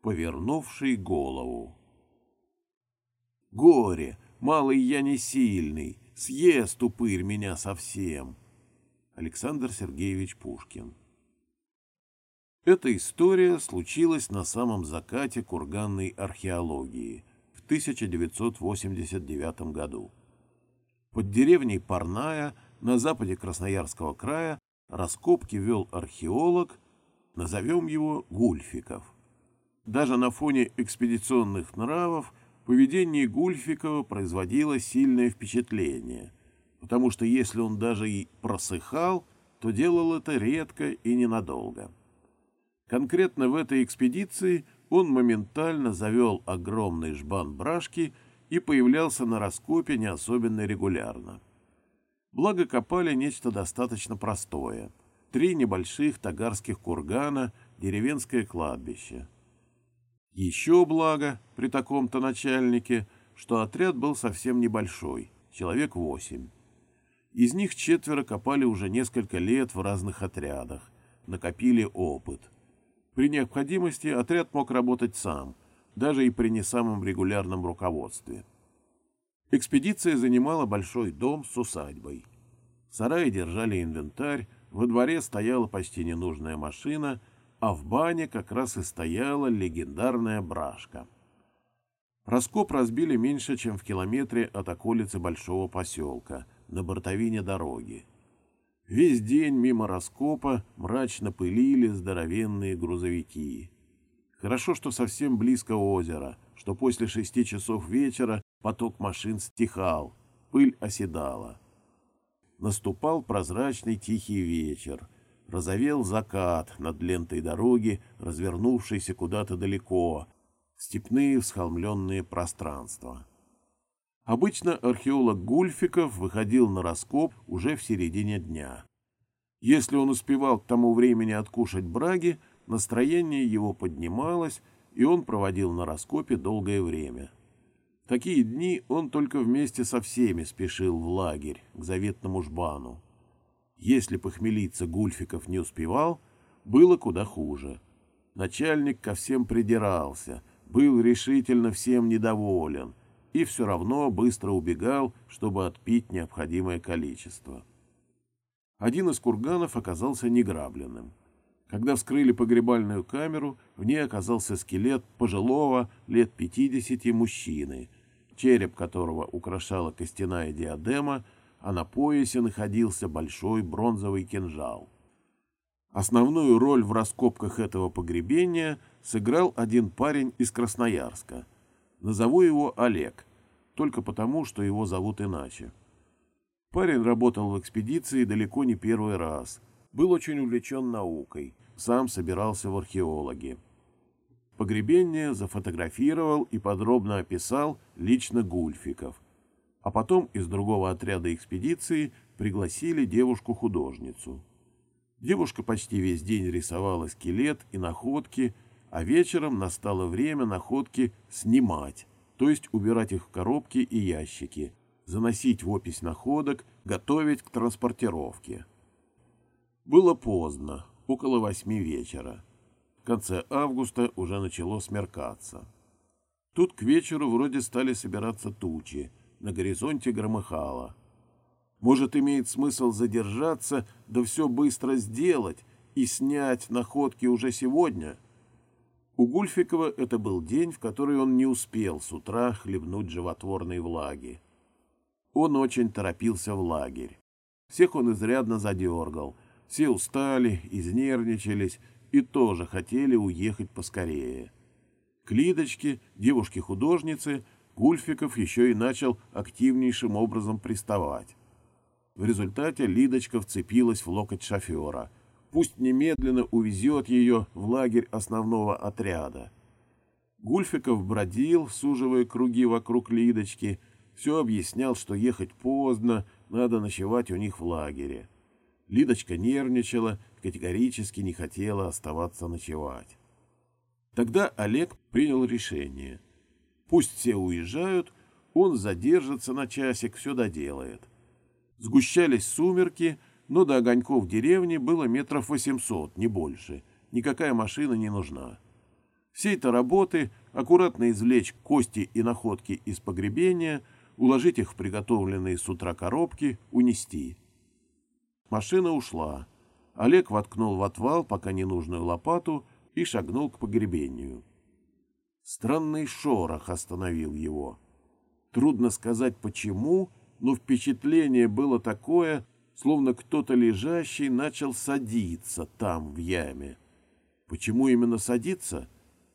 повернувший голову. Горе, малый я не сильный, съест упырь меня совсем. Александр Сергеевич Пушкин Эта история случилась на самом закате курганной археологии в 1989 году. Под деревней Парная на западе Красноярского края раскопки вел археолог, назовем его Гульфиков. Даже на фоне экспедиционных нравов поведение Гульфикова производило сильное впечатление, потому что если он даже и просыхал, то делал это редко и ненадолго. Конкретно в этой экспедиции он моментально завел огромный жбан брашки и появлялся на раскопе не особенно регулярно. Благо копали нечто достаточно простое. Три небольших тагарских кургана, деревенское кладбище — еще благо при таком-то начальнике, что отряд был совсем небольшой, человек восемь. Из них четверо копали уже несколько лет в разных отрядах, накопили опыт. При необходимости отряд мог работать сам, даже и при не самом регулярном руководстве. Экспедиция занимала большой дом с усадьбой. В сарае держали инвентарь, во дворе стояла почти ненужная машина — а в бане как раз и стояла легендарная брашка. Раскоп разбили меньше, чем в километре от околицы большого поселка, на бортовине дороги. Весь день мимо раскопа мрачно пылили здоровенные грузовики. Хорошо, что совсем близко озеро, что после шести часов вечера поток машин стихал, пыль оседала. Наступал прозрачный тихий вечер — Розовел закат над лентой дороги, развернувшейся куда-то далеко, степные всхолмленные пространства. Обычно археолог Гульфиков выходил на раскоп уже в середине дня. Если он успевал к тому времени откушать браги, настроение его поднималось, и он проводил на раскопе долгое время. В такие дни он только вместе со всеми спешил в лагерь, к заветному жбану. Если похмелиться Гульфиков не успевал, было куда хуже. Начальник ко всем придирался, был решительно всем недоволен и все равно быстро убегал, чтобы отпить необходимое количество. Один из курганов оказался неграбленным. Когда вскрыли погребальную камеру, в ней оказался скелет пожилого, лет пятидесяти мужчины, череп которого украшала костяная диадема, а на поясе находился большой бронзовый кинжал. Основную роль в раскопках этого погребения сыграл один парень из Красноярска. Назову его Олег, только потому, что его зовут иначе. Парень работал в экспедиции далеко не первый раз, был очень увлечен наукой, сам собирался в археологи. Погребение зафотографировал и подробно описал лично Гульфиков – а потом из другого отряда экспедиции пригласили девушку-художницу. Девушка почти весь день рисовала скелет и находки, а вечером настало время находки снимать, то есть убирать их в коробки и ящики, заносить в опись находок, готовить к транспортировке. Было поздно, около восьми вечера. В конце августа уже начало смеркаться. Тут к вечеру вроде стали собираться тучи, на горизонте громыхало. Может, имеет смысл задержаться, да все быстро сделать и снять находки уже сегодня? У Гульфикова это был день, в который он не успел с утра хлебнуть животворной влаги. Он очень торопился в лагерь. Всех он изрядно задергал. Все устали, изнервничались и тоже хотели уехать поскорее. К Лидочке, девушке-художнице, Гульфиков еще и начал активнейшим образом приставать. В результате Лидочка вцепилась в локоть шофера. Пусть немедленно увезет ее в лагерь основного отряда. Гульфиков бродил, суживая круги вокруг Лидочки, все объяснял, что ехать поздно, надо ночевать у них в лагере. Лидочка нервничала, категорически не хотела оставаться ночевать. Тогда Олег принял решение — Пусть все уезжают, он задержится на часик, все доделает. Сгущались сумерки, но до огоньков деревни было метров восемьсот, не больше. Никакая машина не нужна. Всей то работы аккуратно извлечь кости и находки из погребения, уложить их в приготовленные с утра коробки, унести. Машина ушла. Олег воткнул в отвал пока ненужную лопату и шагнул к погребению. Странный шорох остановил его. Трудно сказать почему, но впечатление было такое, словно кто-то лежащий начал садиться там, в яме. Почему именно садиться,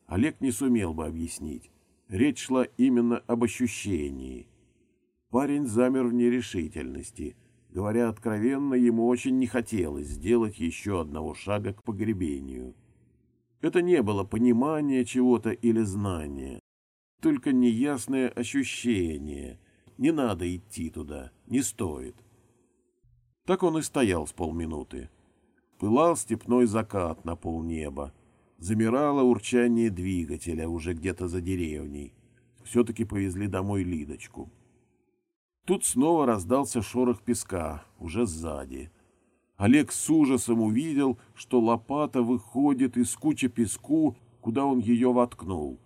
Олег не сумел бы объяснить. Речь шла именно об ощущении. Парень замер в нерешительности. Говоря откровенно, ему очень не хотелось сделать еще одного шага к погребению. Это не было понимания чего-то или знания, только неясное ощущение. Не надо идти туда, не стоит. Так он и стоял с полминуты. Пылал степной закат на полнеба. Замирало урчание двигателя уже где-то за деревней. Все-таки повезли домой Лидочку. Тут снова раздался шорох песка, уже сзади. Олег с ужасом увидел, что лопата выходит из кучи песку, куда он ее воткнул.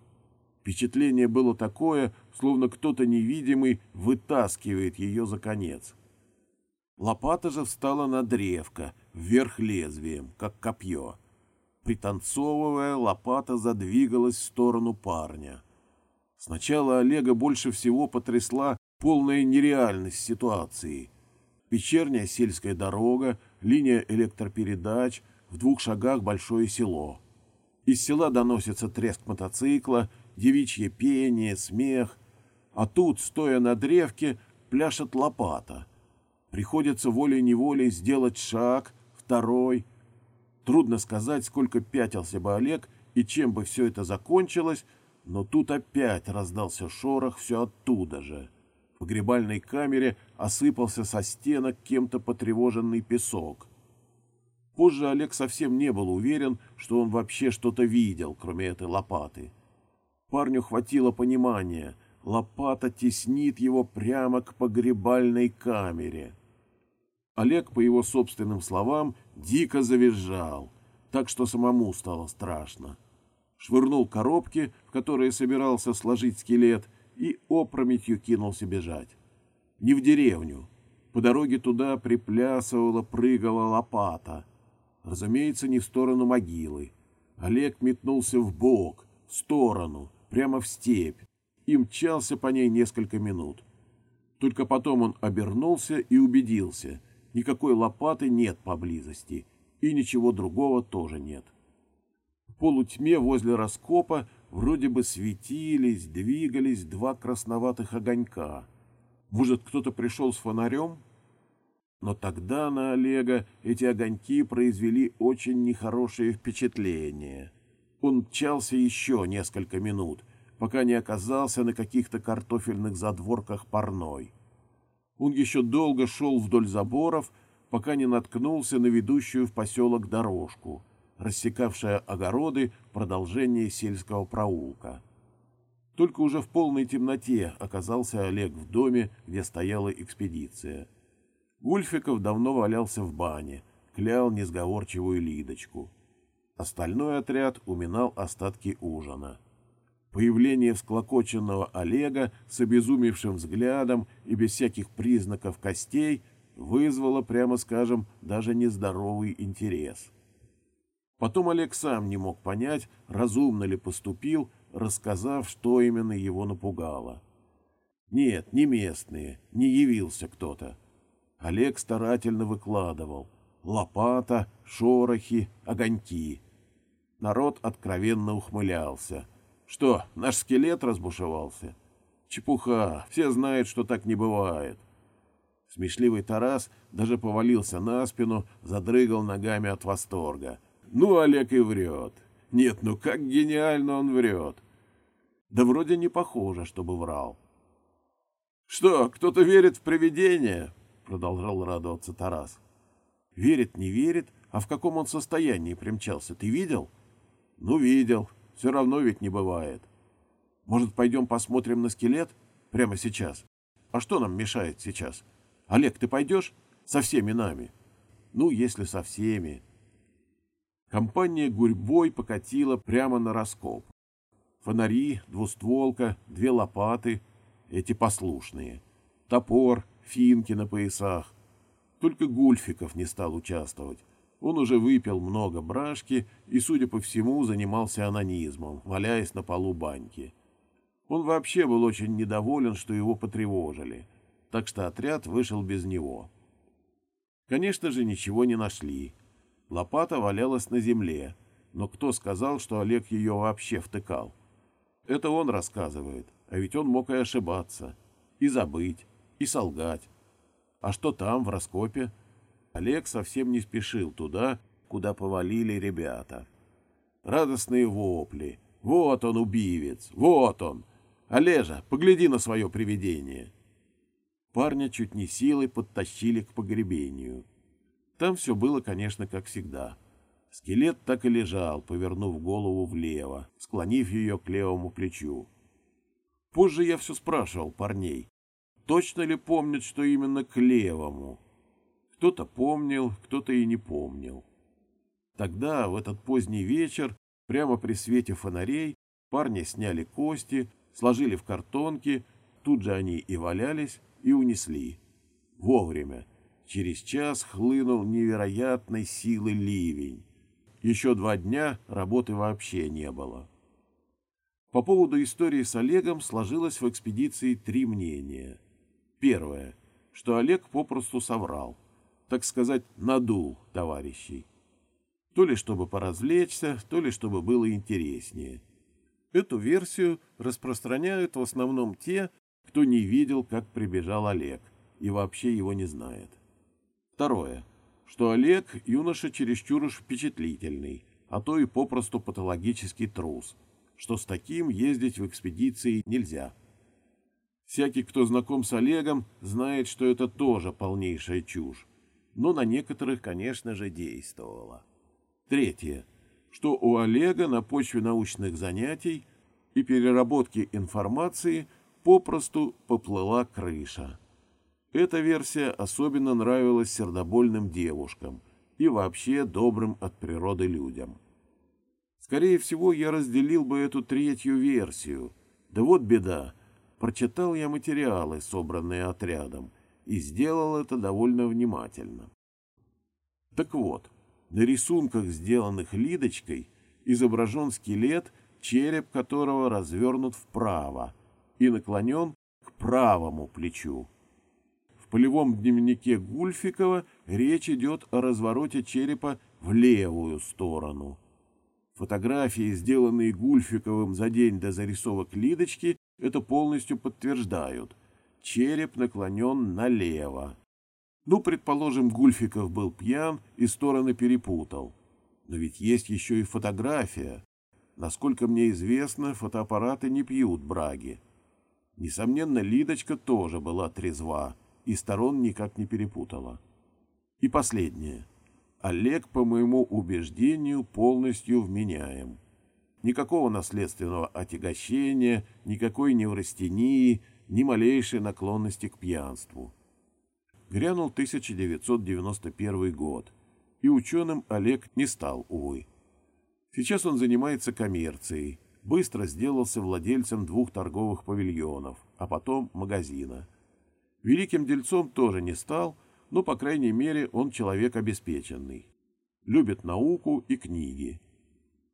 Впечатление было такое, словно кто-то невидимый вытаскивает ее за конец. Лопата же встала на древко, вверх лезвием, как копье. Пританцовывая, лопата задвигалась в сторону парня. Сначала Олега больше всего потрясла полная нереальность ситуации. Вечерняя сельская дорога, линия электропередач, в двух шагах большое село. Из села доносится треск мотоцикла, девичье пение, смех. А тут, стоя на древке, пляшет лопата. Приходится волей-неволей сделать шаг, второй. Трудно сказать, сколько пятился бы Олег и чем бы все это закончилось, но тут опять раздался шорох все оттуда же. Погребальной камере осыпался со стенок кем-то потревоженный песок. Позже Олег совсем не был уверен, что он вообще что-то видел, кроме этой лопаты. Парню хватило понимания. Лопата теснит его прямо к погребальной камере. Олег, по его собственным словам, дико завизжал, так что самому стало страшно. Швырнул коробки, в которые собирался сложить скелет, и опрометью кинулся бежать. Не в деревню. По дороге туда приплясывала, прыгала лопата. Разумеется, не в сторону могилы. Олег метнулся в бок, в сторону, прямо в степь, и мчался по ней несколько минут. Только потом он обернулся и убедился, никакой лопаты нет поблизости, и ничего другого тоже нет. В полутьме возле раскопа вроде бы светились, двигались два красноватых огонька. Может, кто-то пришел с фонарем? Но тогда на Олега эти огоньки произвели очень нехорошее впечатление — он мчался еще несколько минут, пока не оказался на каких-то картофельных задворках парной. Он еще долго шел вдоль заборов, пока не наткнулся на ведущую в поселок дорожку, рассекавшая огороды продолжение сельского проулка. Только уже в полной темноте оказался Олег в доме, где стояла экспедиция. Гульфиков давно валялся в бане, клял несговорчивую Лидочку. Остальной отряд уминал остатки ужина. Появление всклокоченного Олега с обезумевшим взглядом и без всяких признаков костей вызвало, прямо скажем, даже нездоровый интерес. Потом Олег сам не мог понять, разумно ли поступил, рассказав, что именно его напугало. Нет, не местные, не явился кто-то. Олег старательно выкладывал. Лопата, шорохи, огоньки. Народ откровенно ухмылялся. Что, наш скелет разбушевался? Чепуха, все знают, что так не бывает. Смешливый Тарас даже повалился на спину, задрыгал ногами от восторга. Ну, Олег и врет. Нет, ну как гениально он врет. Да вроде не похоже, чтобы врал. «Что, кто-то верит в привидения?» — продолжал радоваться Тарас. «Верит, не верит, а в каком он состоянии примчался, ты видел?» Ну, видел. Все равно ведь не бывает. Может, пойдем посмотрим на скелет? Прямо сейчас. А что нам мешает сейчас? Олег, ты пойдешь? Со всеми нами. Ну, если со всеми. Компания гурьбой покатила прямо на раскоп. Фонари, двустволка, две лопаты, эти послушные, топор, финки на поясах. Только Гульфиков не стал участвовать. Он уже выпил много брашки и, судя по всему, занимался анонизмом, валяясь на полу баньки. Он вообще был очень недоволен, что его потревожили, так что отряд вышел без него. Конечно же, ничего не нашли. Лопата валялась на земле, но кто сказал, что Олег ее вообще втыкал? Это он рассказывает, а ведь он мог и ошибаться, и забыть, и солгать. А что там, в раскопе? Олег совсем не спешил туда, куда повалили ребята. Радостные вопли. Вот он, убивец, вот он. Олежа, погляди на свое привидение. Парня чуть не силой подтащили к погребению. Там все было, конечно, как всегда. Скелет так и лежал, повернув голову влево, склонив ее к левому плечу. Позже я все спрашивал парней, точно ли помнят, что именно к левому. Кто-то помнил, кто-то и не помнил. Тогда, в этот поздний вечер, прямо при свете фонарей, парни сняли кости, сложили в картонки, тут же они и валялись, и унесли. Вовремя. Через час хлынул невероятной силы ливень. Еще два дня работы вообще не было. По поводу истории с Олегом сложилось в экспедиции три мнения. Первое, что Олег попросту соврал, так сказать, надул товарищей. То ли чтобы поразвлечься, то ли чтобы было интереснее. Эту версию распространяют в основном те, кто не видел, как прибежал Олег и вообще его не знает. Второе, что Олег юноша чересчур уж впечатлительный, а то и попросту патологический трус, что с таким ездить в экспедиции нельзя. Всякий, кто знаком с Олегом, знает, что это тоже полнейшая чушь, но на некоторых, конечно же, действовало. Третье, что у Олега на почве научных занятий и переработки информации попросту поплыла крыша. Эта версия особенно нравилась сердобольным девушкам и вообще добрым от природы людям. Скорее всего, я разделил бы эту третью версию. Да вот беда. Прочитал я материалы, собранные отрядом, и сделал это довольно внимательно. Так вот, на рисунках, сделанных Лидочкой, изображен скелет, череп которого развернут вправо и наклонен к правому плечу. Полевом дневнике Гульфикова речь идет о развороте черепа в левую сторону. Фотографии, сделанные Гульфиковым за день до зарисовок Лидочки, это полностью подтверждают. Череп наклонен налево. Ну, предположим, Гульфиков был пьян и стороны перепутал. Но ведь есть еще и фотография. Насколько мне известно, фотоаппараты не пьют браги. Несомненно, Лидочка тоже была трезва и сторон никак не перепутала. И последнее. Олег, по моему убеждению, полностью вменяем. Никакого наследственного отягощения, никакой неврастении, ни малейшей наклонности к пьянству. Грянул 1991 год, и ученым Олег не стал, увы. Сейчас он занимается коммерцией, быстро сделался владельцем двух торговых павильонов, а потом магазина. Великим дельцом тоже не стал, но, по крайней мере, он человек обеспеченный. Любит науку и книги.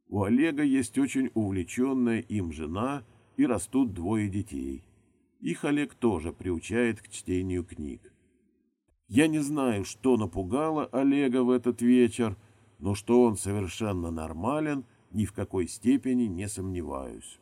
У Олега есть очень увлеченная им жена и растут двое детей. Их Олег тоже приучает к чтению книг. Я не знаю, что напугало Олега в этот вечер, но что он совершенно нормален – ни в какой степени не сомневаюсь.